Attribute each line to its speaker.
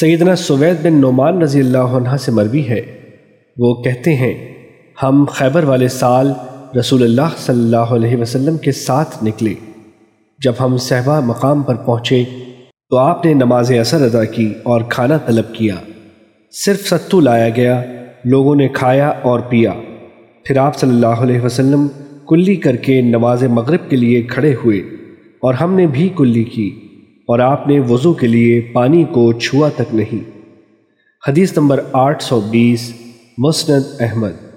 Speaker 1: سیدنا سوید بن نعمان رضی اللہ عنہ سے مروی ہے۔ وہ کہتے ہیں، ہم خیبر والے سال رسول اللہ صلی اللہ علیہ وسلم کے ساتھ نکلے۔ جب ہم صحبہ مقام پر پہنچے تو آپ نے نماز اثر ادا کی اور کھانا طلب کیا۔ صرف ستو لایا گیا، لوگوں نے کھایا اور پیا۔ پھر آپ صلی اللہ علیہ وسلم کلی کر کے نماز مغرب کے لیے کھڑے ہوئے اور ہم نے بھی کلی کی۔ اور آپ نے وضو کے لیے پانی کو چھوا تک نہیں۔ حدیث نمبر آٹھ سو بیس، مسند احمد۔